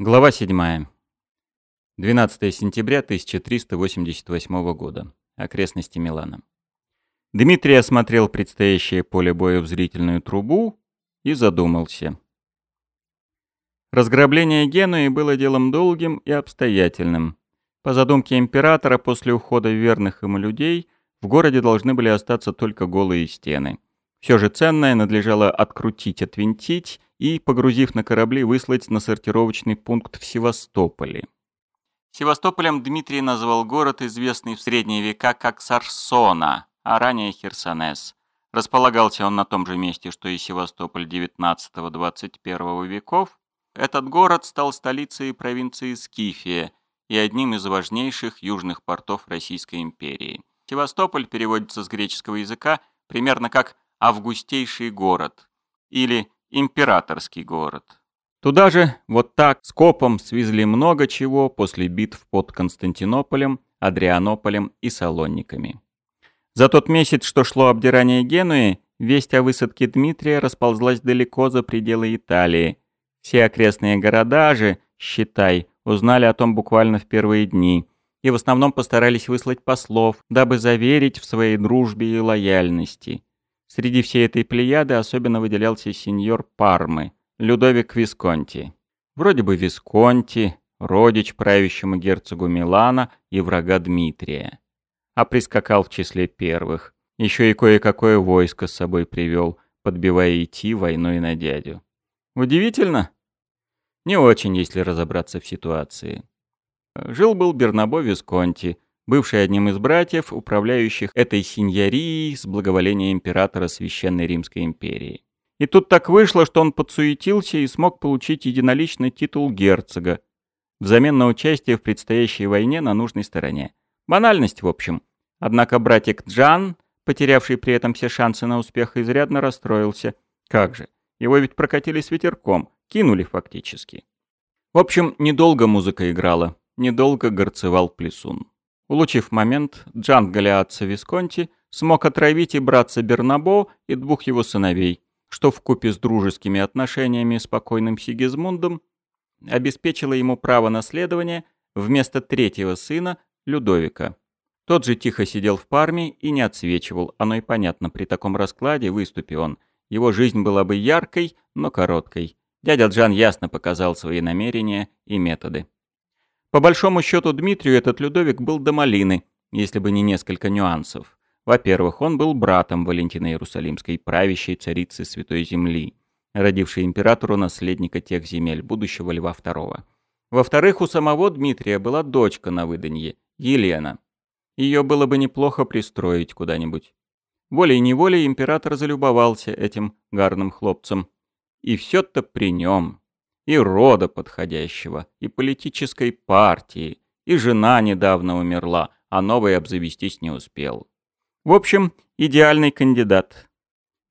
Глава 7. 12 сентября 1388 года. Окрестности Милана. Дмитрий осмотрел предстоящее поле боя в зрительную трубу и задумался. Разграбление Генуи было делом долгим и обстоятельным. По задумке императора, после ухода верных ему людей, в городе должны были остаться только голые стены. Все же ценное надлежало открутить, отвинтить и, погрузив на корабли, выслать на сортировочный пункт в Севастополе. Севастополем Дмитрий назвал город, известный в средние века как Сарсона, а ранее Херсонес. Располагался он на том же месте, что и Севастополь XIX-XXI веков. Этот город стал столицей провинции Скифия и одним из важнейших южных портов Российской империи. Севастополь переводится с греческого языка примерно как «августейший город» или императорский город. Туда же, вот так, скопом свезли много чего после битв под Константинополем, Адрианополем и Салонниками. За тот месяц, что шло обдирание Генуи, весть о высадке Дмитрия расползлась далеко за пределы Италии. Все окрестные города же, считай, узнали о том буквально в первые дни и в основном постарались выслать послов, дабы заверить в своей дружбе и лояльности. Среди всей этой плеяды особенно выделялся сеньор Пармы, Людовик Висконти. Вроде бы Висконти, родич правящему герцогу Милана и врага Дмитрия. А прискакал в числе первых. Еще и кое-какое войско с собой привел, подбивая идти войной на дядю. Удивительно? Не очень, если разобраться в ситуации. Жил-был Бернабо Висконти – бывший одним из братьев, управляющих этой синьорией с благоволения императора Священной Римской империи. И тут так вышло, что он подсуетился и смог получить единоличный титул герцога, взамен на участие в предстоящей войне на нужной стороне. Банальность, в общем. Однако братик Джан, потерявший при этом все шансы на успех, изрядно расстроился. Как же, его ведь прокатили с ветерком, кинули фактически. В общем, недолго музыка играла, недолго горцевал Плесун. Улучив момент, Джан Галиатца Висконти смог отравить и братца Бернабо, и двух его сыновей, что вкупе с дружескими отношениями с покойным Сигизмундом обеспечило ему право наследования вместо третьего сына Людовика. Тот же тихо сидел в парме и не отсвечивал, оно и понятно, при таком раскладе, выступи он. Его жизнь была бы яркой, но короткой. Дядя Джан ясно показал свои намерения и методы. По большому счету Дмитрию этот Людовик был до малины, если бы не несколько нюансов. Во-первых, он был братом Валентины Иерусалимской, правящей царицы Святой Земли, родившей императору наследника тех земель, будущего Льва II. Во-вторых, у самого Дмитрия была дочка на выданье, Елена. Ее было бы неплохо пристроить куда-нибудь. Волей-неволей император залюбовался этим гарным хлопцем. И все-то при нем и рода подходящего, и политической партии, и жена недавно умерла, а новой обзавестись не успел. В общем, идеальный кандидат.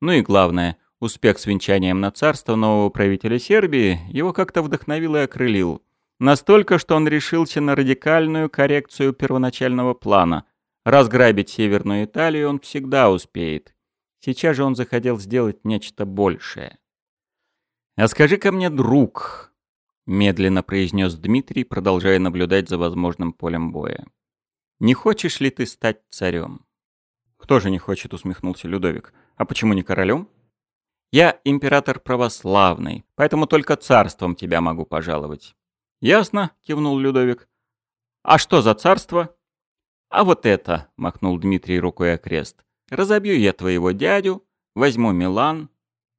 Ну и главное, успех с венчанием на царство нового правителя Сербии его как-то вдохновил и окрылил. Настолько, что он решился на радикальную коррекцию первоначального плана. Разграбить Северную Италию он всегда успеет. Сейчас же он захотел сделать нечто большее. «А скажи-ка мне, друг», — медленно произнес Дмитрий, продолжая наблюдать за возможным полем боя, «не хочешь ли ты стать царем?» «Кто же не хочет?» — усмехнулся Людовик. «А почему не королем?» «Я император православный, поэтому только царством тебя могу пожаловать». «Ясно», — кивнул Людовик. «А что за царство?» «А вот это», — махнул Дмитрий рукой окрест. «Разобью я твоего дядю, возьму Милан».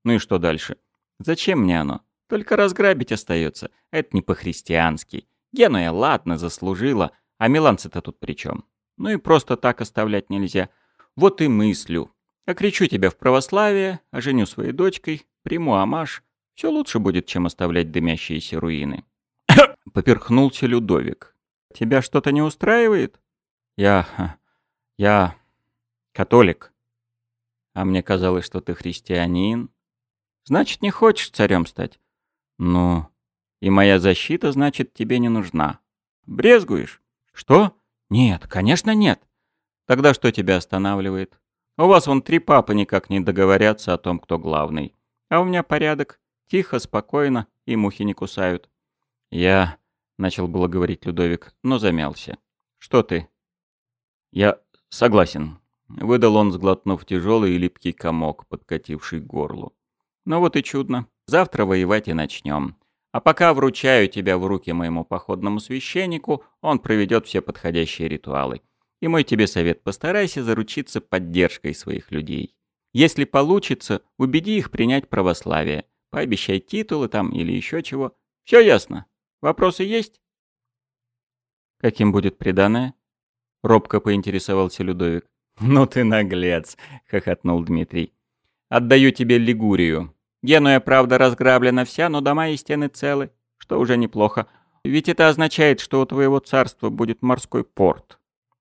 «Ну и что дальше?» Зачем мне оно? Только разграбить остается. Это не по-христиански. Генуя, ладно, заслужила, а миланцы-то тут при чем? Ну и просто так оставлять нельзя. Вот и мыслю. Окричу тебя в православие, оженю своей дочкой, приму амаш. Все лучше будет, чем оставлять дымящиеся руины. Поперхнулся Людовик. Тебя что-то не устраивает? Я... я... католик. А мне казалось, что ты христианин. Значит, не хочешь царем стать? Ну, и моя защита, значит, тебе не нужна. Брезгуешь? Что? Нет, конечно, нет. Тогда что тебя останавливает? У вас вон три папы никак не договорятся о том, кто главный. А у меня порядок. Тихо, спокойно, и мухи не кусают. «Я...» — начал было говорить Людовик, но замялся. «Что ты?» «Я согласен», — выдал он, сглотнув тяжелый и липкий комок, подкативший к горлу. «Ну вот и чудно. Завтра воевать и начнем. А пока вручаю тебя в руки моему походному священнику, он проведет все подходящие ритуалы. И мой тебе совет, постарайся заручиться поддержкой своих людей. Если получится, убеди их принять православие. Пообещай титулы там или еще чего. Все ясно. Вопросы есть? Каким будет преданное? Робко поинтересовался Людовик. «Ну ты наглец!» — хохотнул Дмитрий. «Отдаю тебе Лигурию. Генуя, правда, разграблена вся, но дома и стены целы, что уже неплохо. Ведь это означает, что у твоего царства будет морской порт.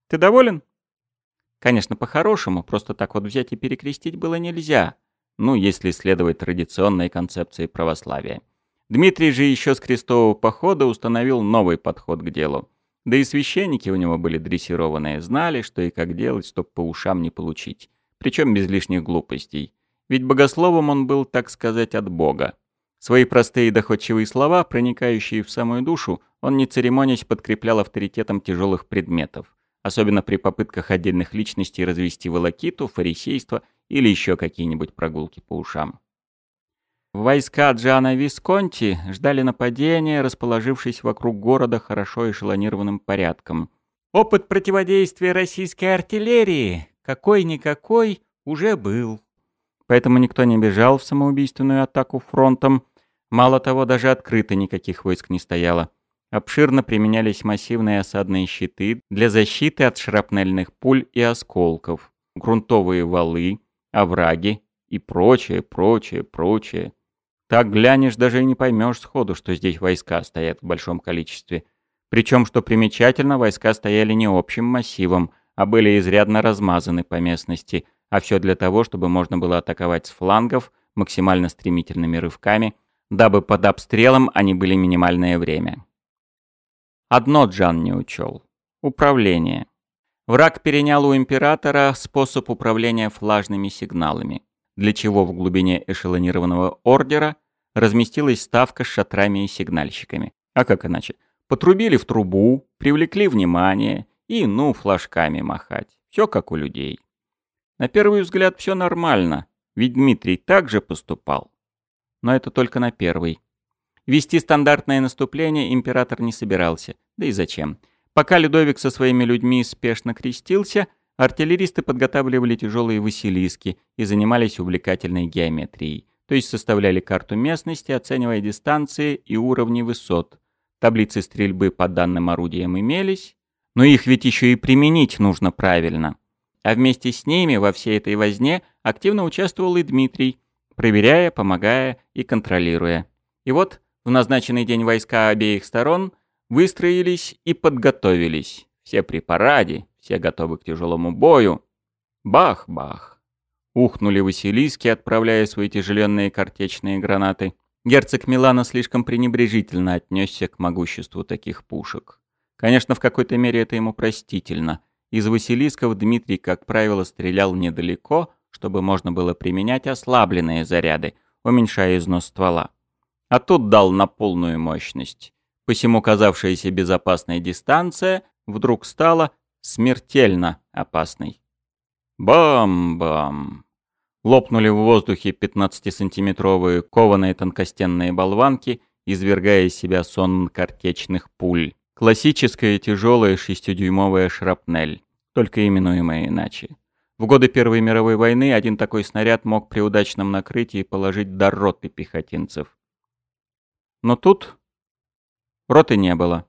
Ты доволен?» Конечно, по-хорошему, просто так вот взять и перекрестить было нельзя. Ну, если следовать традиционной концепции православия. Дмитрий же еще с крестового похода установил новый подход к делу. Да и священники у него были дрессированные, знали, что и как делать, чтоб по ушам не получить. Причем без лишних глупостей. Ведь богословом он был, так сказать, от Бога. Свои простые доходчивые слова, проникающие в самую душу, он не церемонясь подкреплял авторитетом тяжелых предметов, особенно при попытках отдельных личностей развести волокиту, фарисейство или еще какие-нибудь прогулки по ушам. Войска Джана Висконти ждали нападения, расположившись вокруг города хорошо эшелонированным порядком. Опыт противодействия российской артиллерии, какой-никакой, уже был. Поэтому никто не бежал в самоубийственную атаку фронтом. Мало того, даже открыто никаких войск не стояло. Обширно применялись массивные осадные щиты для защиты от шрапнельных пуль и осколков, грунтовые валы, овраги и прочее, прочее, прочее. Так глянешь, даже и не поймешь сходу, что здесь войска стоят в большом количестве. Причем, что примечательно, войска стояли не общим массивом, а были изрядно размазаны по местности, а все для того, чтобы можно было атаковать с флангов максимально стремительными рывками, дабы под обстрелом они были минимальное время. Одно Джан не учел — управление. Враг перенял у императора способ управления флажными сигналами для чего в глубине эшелонированного ордера разместилась ставка с шатрами и сигнальщиками. А как иначе? Потрубили в трубу, привлекли внимание и, ну, флажками махать. Все как у людей. На первый взгляд все нормально, ведь Дмитрий также поступал. Но это только на первый. Вести стандартное наступление император не собирался. Да и зачем? Пока Людовик со своими людьми спешно крестился, Артиллеристы подготавливали тяжелые василиски и занимались увлекательной геометрией, то есть составляли карту местности, оценивая дистанции и уровни высот. Таблицы стрельбы по данным орудиям имелись, но их ведь еще и применить нужно правильно. А вместе с ними во всей этой возне активно участвовал и Дмитрий, проверяя, помогая и контролируя. И вот в назначенный день войска обеих сторон выстроились и подготовились. Все при параде, все готовы к тяжелому бою. Бах-бах. Ухнули Василиски, отправляя свои тяжеленные картечные гранаты. Герцог Милана слишком пренебрежительно отнесся к могуществу таких пушек. Конечно, в какой-то мере это ему простительно. Из Василисков Дмитрий, как правило, стрелял недалеко, чтобы можно было применять ослабленные заряды, уменьшая износ ствола. А тут дал на полную мощность. Посему казавшаяся безопасной дистанция вдруг стала смертельно опасный. Бам-бам! Лопнули в воздухе 15-сантиметровые кованые тонкостенные болванки, извергая из себя сон картечных пуль. Классическая тяжелая шестидюймовая шрапнель, только именуемая иначе. В годы Первой мировой войны один такой снаряд мог при удачном накрытии положить до роты пехотинцев. Но тут роты не было.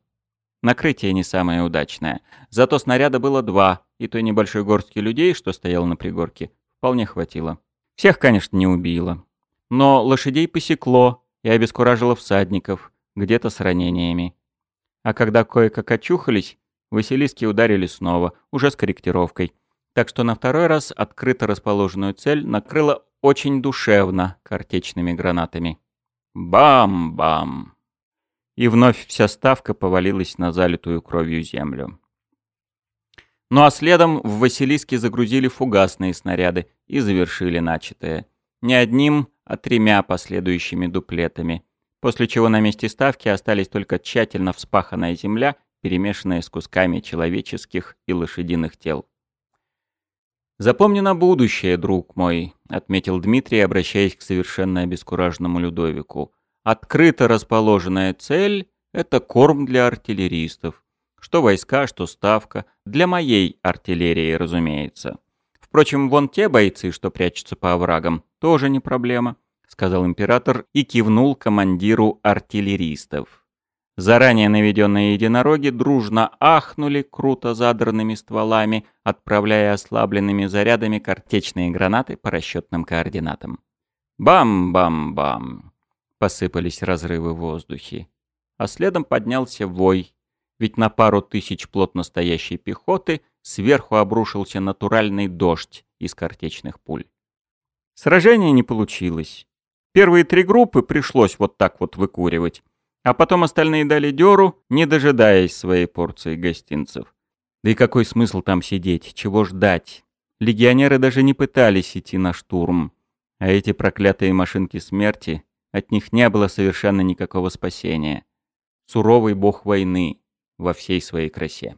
Накрытие не самое удачное. Зато снаряда было два, и той небольшой горстки людей, что стоял на пригорке, вполне хватило. Всех, конечно, не убило. Но лошадей посекло и обескуражило всадников, где-то с ранениями. А когда кое-как очухались, Василиски ударили снова, уже с корректировкой. Так что на второй раз открыто расположенную цель накрыло очень душевно картечными гранатами. Бам-бам! и вновь вся ставка повалилась на залитую кровью землю. Ну а следом в Василиске загрузили фугасные снаряды и завершили начатое. Не одним, а тремя последующими дуплетами. После чего на месте ставки остались только тщательно вспаханная земля, перемешанная с кусками человеческих и лошадиных тел. «Запомни на будущее, друг мой», — отметил Дмитрий, обращаясь к совершенно обескураженному Людовику. «Открыто расположенная цель — это корм для артиллеристов. Что войска, что ставка. Для моей артиллерии, разумеется. Впрочем, вон те бойцы, что прячутся по оврагам, тоже не проблема», — сказал император и кивнул командиру артиллеристов. Заранее наведенные единороги дружно ахнули круто задранными стволами, отправляя ослабленными зарядами картечные гранаты по расчетным координатам. Бам-бам-бам! Посыпались разрывы в воздухе. А следом поднялся вой, ведь на пару тысяч плотно стоящей пехоты сверху обрушился натуральный дождь из картечных пуль. Сражение не получилось. Первые три группы пришлось вот так вот выкуривать, а потом остальные дали дёру, не дожидаясь своей порции гостинцев. Да и какой смысл там сидеть, чего ждать? Легионеры даже не пытались идти на штурм. А эти проклятые машинки смерти, от них не было совершенно никакого спасения. Суровый бог войны во всей своей красе.